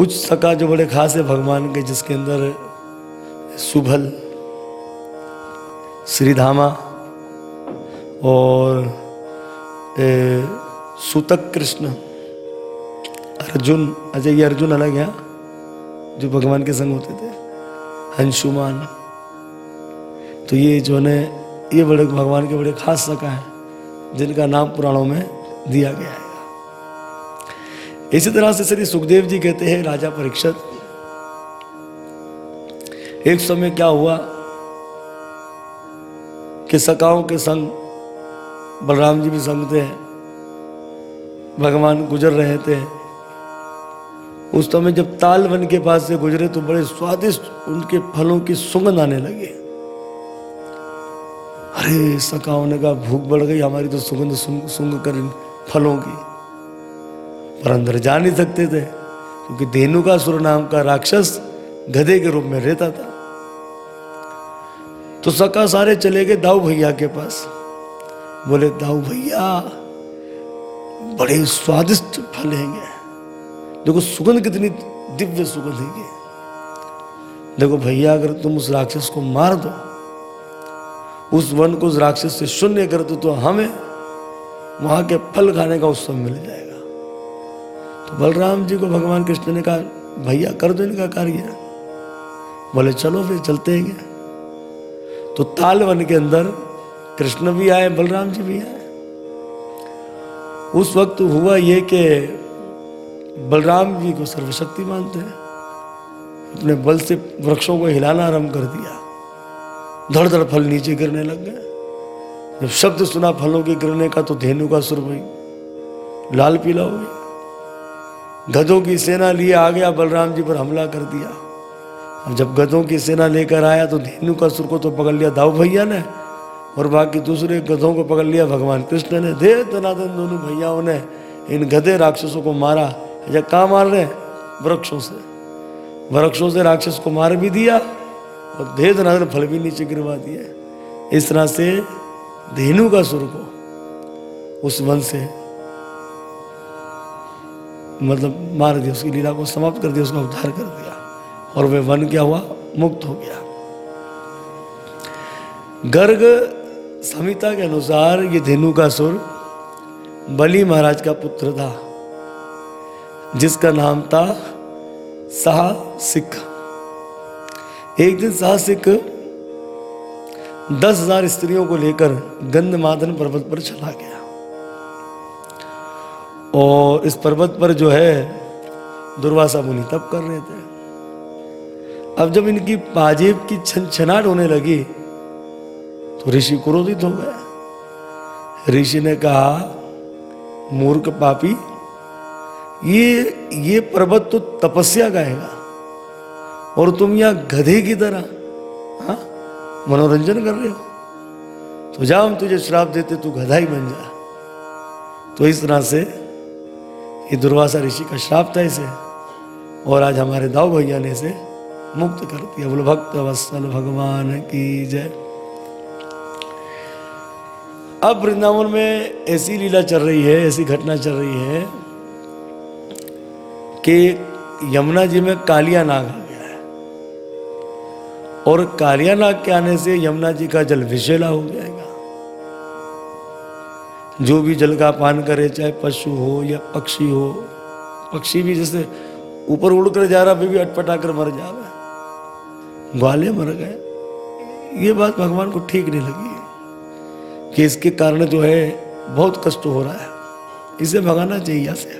कुछ सका जो बड़े खास है भगवान के जिसके अंदर सुभल श्रीधामा और ए, सूतक कृष्ण अर्जुन अच्छा ये अर्जुन अलग है जो भगवान के संग होते थे अंशुमान। तो ये जो है ये बड़े भगवान के बड़े खास सका हैं जिनका नाम पुराणों में दिया गया है। इसी तरह से श्री सुखदेव जी कहते हैं राजा परीक्षित एक समय क्या हुआ कि सकाओं के संग बलराम जी भी संग थे भगवान गुजर रहे थे। उस समय जब ताल वन के पास से गुजरे तो बड़े स्वादिष्ट उनके फलों की सुगंध आने लगे। अरे सकाओं ने कहा भूख बढ़ गई हमारी तो सुगंध सुंग, कर फलों की। पर अंदर जा नहीं सकते थे, क्योंकि धेनु का सुर नाम का राक्षस गधे के रूप में रहता था। तो सका सारे चले गए दाऊ भैया के पास। बोले, दाऊ भैया, बड़े स्वादिष्ट फल हैंगे देखो, सुगंध कितनी दिव्य सुगंध है देखो भैया, अगर तुम उस राक्षस को मार दो, उस वन को उस राक्षस से शून्य कर दो तो हमें वहाँ के फल खाने का उत्सव मिल जाएगा। तो बलराम जी को भगवान कृष्ण ने कहा, भैया, कर दो इनका कार्य। बोले, चलो फिर, चलते हैं क्या? तो ताल वन के अंदर कृष्ण भी आए, बलराम जी भी आए। उस वक्त हुआ ये कि बलराम जी को सर्वशक्ति मानते हैं। अपने बल से वृक्षों को हिलाना आरंभ कर दिया। धड़ धड़ फल नीचे गिरने लग गए। जब शब्द सुना फलों के गिरने का तो धेनु का सुर भाई लाल पीला हो गया। गधों की सेना लिए आ गया, बलराम जी पर हमला कर दिया। अब जब गधों की सेना लेकर आया तो धेनु का सुर को तो पकड़ लिया, दाऊ भैया ने। और बाकी दूसरे गधों को पकड़ लिया, भगवान कृष्ण ने, दे दनादन दोनों भैयाओं ने इन गधे राक्षसों को मारा। या कहाँ मार रहे वृक्षों से। वृक्षों से राक्षस को मार भी दिया और दे दनादन फल भी नीचे गिरवा दिए। इस तरह से धेनु का सुर को उस वन से मतलब मार दिया, उसकी लीला को समाप्त कर दिया, उसका उद्धार कर दिया और वे वन क्या हुआ? मुक्त हो गया। गर्ग संहिता के अनुसार ये धेनु का सुर बलि महाराज का पुत्र था, जिसका नाम था साह सिख। एक दिन साह सिख दस हज़ार स्त्रियों को लेकर गंधमादन पर्वत पर चला गया। और इस पर्वत पर जो है, दुर्वासा मुनि तप कर रहे थे। अब जब इनकी पाजेब की छनछनाट होने लगी तो ऋषि क्रोधित हो गए। ऋषि ने कहा, मूर्ख पापी, ये ये पर्वत तो तपस्या गाएगा और तुम यहाँ गधे की तरह हाँ मनोरंजन कर रहे हो? तो जाओ, हम तुझे श्राप देते, तू गधा ही बन जा। तो इस तरह से ये दुर्वासा ऋषि का श्राप था इसे, और आज हमारे दाऊ भैया ने इसे मुक्त कर दिया। बोलो, भक्त वत्सल भगवान की जय। अब वृंदावन में ऐसी लीला चल रही है, ऐसी घटना चल रही है कि यमुना जी में कालिया नाग आ गया है। और कालिया नाग के आने से यमुना जी का जल विशेला हो जाएगा जो भी जल का पान करे, चाहे पशु हो या पक्षी हो, पक्षी भी जैसे ऊपर उड़कर जा रहा भी अटपटा कर मर जावे ग्वाले मर गए। ये बात भगवान को ठीक नहीं लगी कि इसके कारण जो है बहुत कष्ट हो रहा है। इसे भगाना चाहिए यहाँ से।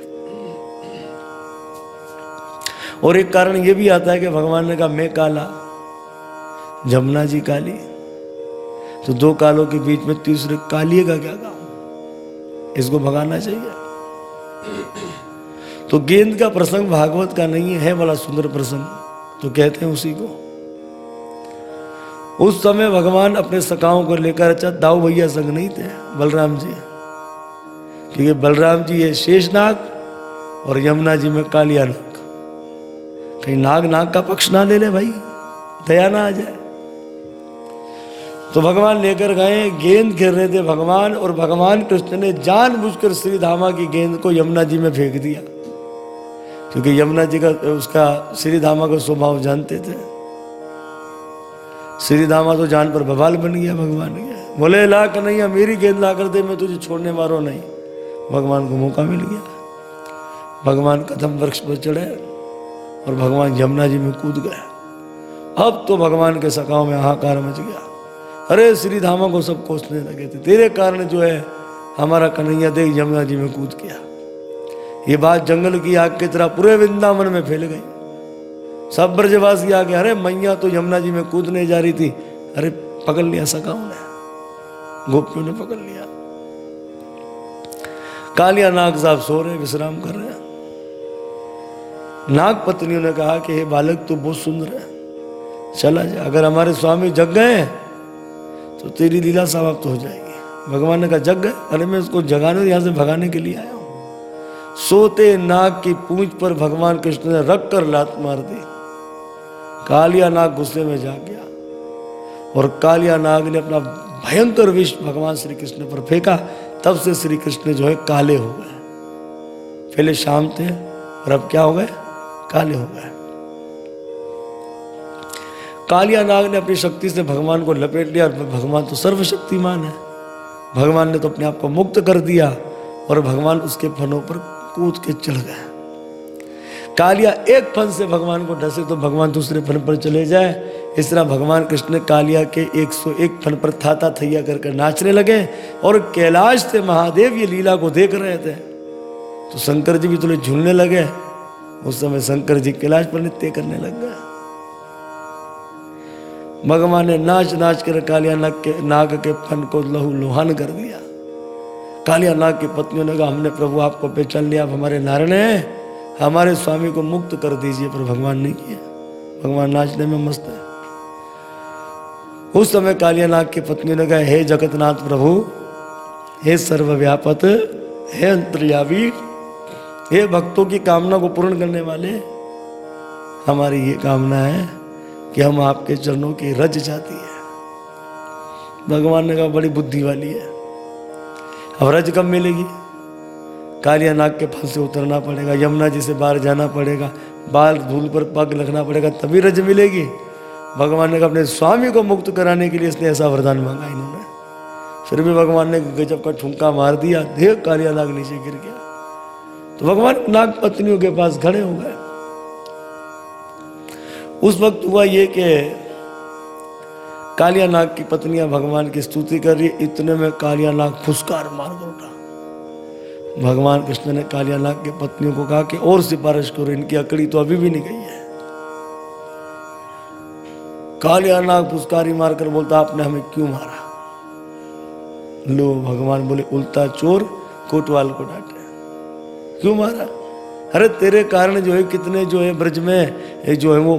और एक कारण ये भी आता है कि भगवान ने कहा, मैं काला, जमुना जी काली। तो दो कालों के बीच में तीसरे कालिए का क्या काम इसको भगाना चाहिए। तो गेंद का प्रसंग भागवत का नहीं है, बड़ा सुंदर प्रसंग। तो कहते हैं उसी को। उस समय भगवान अपने सकाओं को लेकर अच्छा दाऊ भैया संग नहीं थे, बलराम जी। क्योंकि बलराम जी है शेषनाग और यमुना जी में कालिया नाग कहीं नाग नाग का पक्ष ना ले ले भाई, दया ना आ जाए। तो भगवान लेकर गए, गेंद खेल रहे थे भगवान और भगवान कृष्ण ने जानबूझकर श्री धामा की गेंद को यमुना जी में फेंक दिया। क्योंकि यमुना जी का, उसका, श्री धामा का स्वभाव जानते थे। श्री धामा तो जान पर बवाल बन गया भगवान के। बोले, ला कन्हैया मेरी गेंद ला कर दे, मैं तुझे छोड़ने वालों नहीं। भगवान को मौका मिल गया। भगवान कदम वृक्ष पर चढ़े और भगवान यमुना जी में कूद गए। अब तो भगवान के सकाओं में हाहाकार मच गया। अरे श्री धामा को सब कोसने लगे थे। तेरे कारण जो है, हमारा कन्हैया देख यमुना जी में कूद गया। ये बात जंगल की आग की तरह पूरे वृंदावन में फैल गई। सब ब्रजवासी आ गए, अरे मैया तो यमुना जी में कूदने जा रही थी। अरे पकड़ लिया सकाओं ने। गोपियों ने पकड़ लिया। कालिया नाग साहब सो रहे, विश्राम कर रहे। हैं नाग पत्नियों ने कहा कि, हे बालक तो बहुत सुंदर है। चला जाए अगर हमारे स्वामी जग गए तो तेरी लीला समाप्त हो जाएगी। भगवान ने कहा, जग गए? अरे, मैं उसको जगाने, यहाँ से भगाने के लिए आया हूँ। सोते नाग की पूंछ पर भगवान कृष्ण ने रख कर लात मार दी। कालिया नाग गुस्से में जा गया और कालिया नाग ने अपना भयंकर विष भगवान श्री कृष्ण पर फेंका। तब से श्री कृष्ण जो है काले हो गए। पहले शाम थे और अब क्या हो गए? काले हो गए। कालिया नाग ने अपनी शक्ति से भगवान को लपेट लिया और भगवान तो सर्वशक्तिमान है। भगवान ने तो अपने आप को मुक्त कर दिया और भगवान उसके फनों पर कूद के चढ़ गए। कालिया एक फन से भगवान को ढसे तो भगवान दूसरे फन पर चले जाए। इस तरह भगवान कृष्ण कालिया के 101 फन पर थाता थैया कर कर नाचने लगे और कैलाश से महादेव ये लीला को देख रहे थे। तो शंकर जी भी थोड़े झूलने लगे। उस समय शंकर जी कैलाश पर नृत्य करने लग गए। भगवान ने नाच नाच कर कालिया नाग के नाग के फन को लहू लोहान कर दिया। कालिया नाग की पत्नियों ने कहा, हमने प्रभु आपको पहचान लिया, आप हमारे नारायण हैं। हमारे स्वामी को मुक्त कर दीजिए, पर भगवान ने किया भगवान नाचने में मस्त है। उस समय कालिया नाग की पत्नी ने कहा, हे जगतनाथ प्रभु, हे सर्वव्यापत, हे अंतर्यावी हे भक्तों की कामना को पूर्ण करने वाले, हमारी ये कामना है कि हम आपके चरणों की रज जाती है। भगवान ने कहा, बड़ी बुद्धि वाली है। अब रज कब मिलेगी? कालिया नाग के फल से उतरना पड़ेगा, यमुना जी से बाहर जाना पड़ेगा, बाल धूल पर पग रखना पड़ेगा, तभी रज मिलेगी। भगवान ने कहा, अपने स्वामी को मुक्त कराने के लिए इसने ऐसा वरदान मांगा इन्होंने। फिर भी भगवान ने गजब का ठुमका मार दिया, देख कालिया नाग नीचे गिर गया। तो भगवान नाग पत्नियों के पास खड़े हो गए। उस वक्त हुआ ये कि कालिया नाग की पत्नियाँ भगवान की स्तुति कर रही, इतने में कालिया नाग फुसकार मार कर उठा। भगवान कृष्ण ने कालिया नाग के पत्नियों को कहा कि और सिफारिश करो, इनकी अकड़ी तो अभी भी नहीं गई है। कालिया नाग फुसकारी मारकर बोलता, आपने हमें क्यों मारा? लो भगवान बोले, उल्टा चोर कोटवाल को डांटे। क्यों मारा? अरे तेरे कारण जो है, कितने जो है ब्रज में जो है वो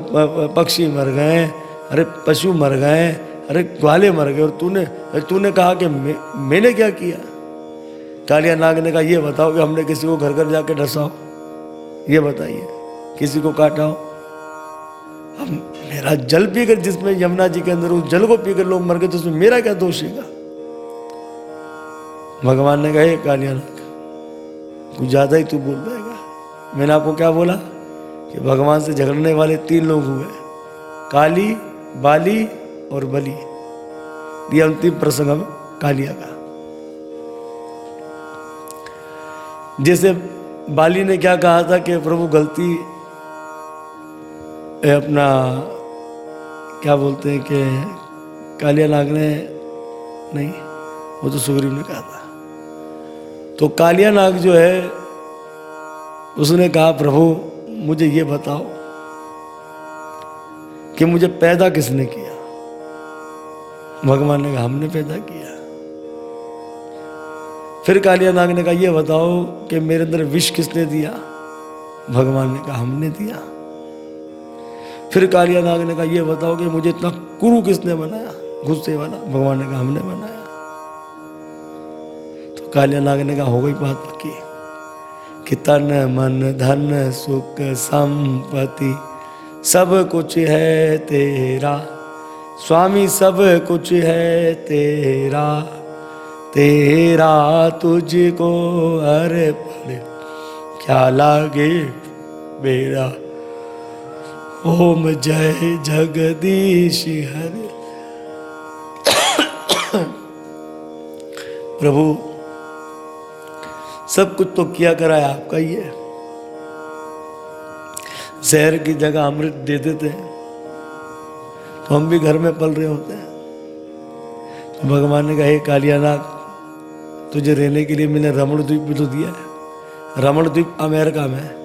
पक्षी मर गए अरे पशु मर गए अरे ग्वाले मर गए, और तूने तूने कहा कि मैंने क्या किया? कालिया नाग ने कहा, ये बताओ कि हमने किसी को घर घर जाके डसाओ, ये बताइए, किसी को काटाओ? हो अब मेरा जल पीकर, जिसमें यमुना जी के अंदर उस जल को पीकर लोग मर गए तो उसमें मेरा क्या दोष है? भगवान ने कहा कालिया नाग, कुछ ज़्यादा ही तू बोल पाएगा मैंने आपको क्या बोला? कि भगवान से झगड़ने वाले तीन लोग हुए। काली, बाली और बली। ये अंतिम प्रसंग हम कालिया का। जैसे बाली ने क्या कहा था कि प्रभु गलती अपना, क्या बोलते हैं कि कालिया नाग ने नहीं, वो तो सुग्रीव ने कहा था। तो कालिया नाग जो है उसने कहा, प्रभु, मुझे ये बताओ कि मुझे पैदा किसने किया? भगवान ने कहा, हमने पैदा किया फिर कालिया नाग ने कहा यह बताओ कि मेरे अंदर विष किसने दिया? भगवान ने कहा, हमने दिया। फिर कालिया नाग ने कहा यह बताओ कि मुझे इतना कुरु किसने बनाया? गुस्से वाला। भगवान ने कहा, हमने बनाया। तो कालिया नाग ने कहा, हो गई बात पक्की। कि तन, मन, धन, सुख, संपत्ति सब कुछ है तेरा। स्वामी सब कुछ है तेरा। तेरा तुझको हर पल क्या लागे मेरा? ओम जय जगदीश हरे। प्रभु सब कुछ तो किया करा है आपका ही है। जहर की जगह अमृत दे देते हैं। तो हम भी घर में पल रहे होते हैं। तो भगवान ने कहा, हे कालियानाथ, तुझे रहने के लिए मैंने रमण द्वीप भी तो दिया है। रमण द्वीप अमेरिका में है।